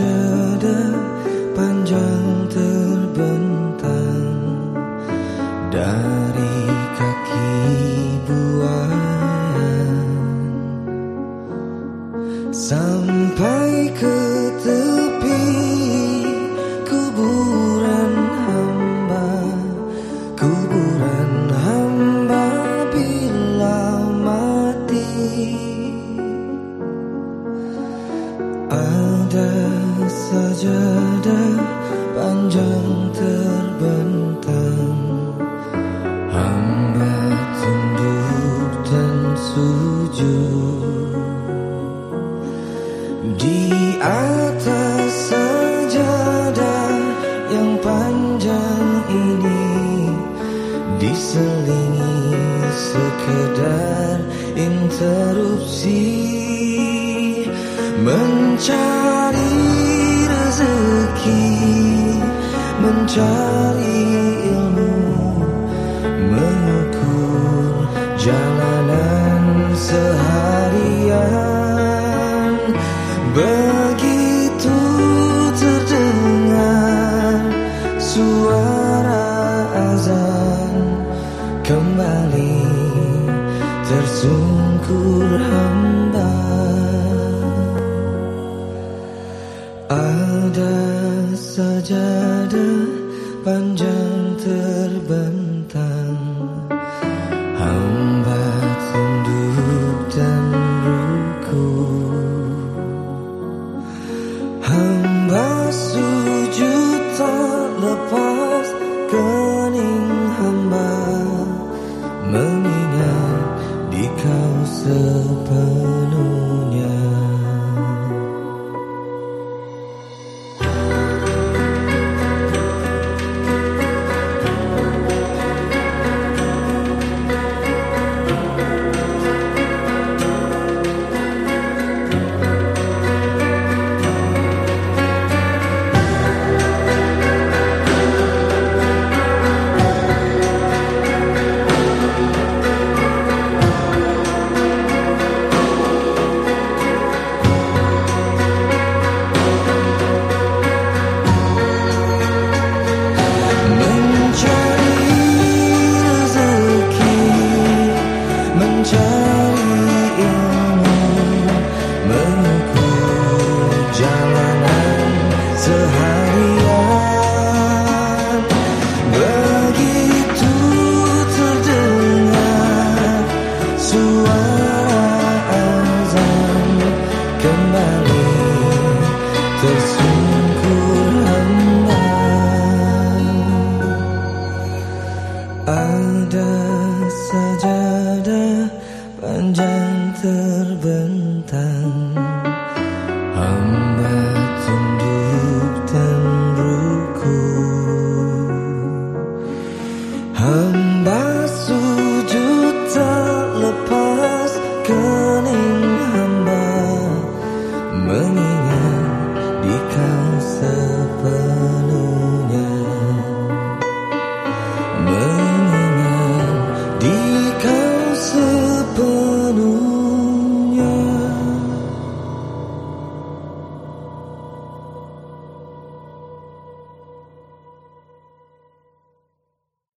sajadah panjang terbentang panjang terbentang. Hamba tunduk dan sujud. Di atas sajadah yang panjang ini diselingi sekedar interupsi. Mencari rezeki mencari ilmu mengukur jalanan seharian. Begitu terdengar suara azan kembali tersungkur hamba. Ada sajadah panjang terbang terbentang. Amin.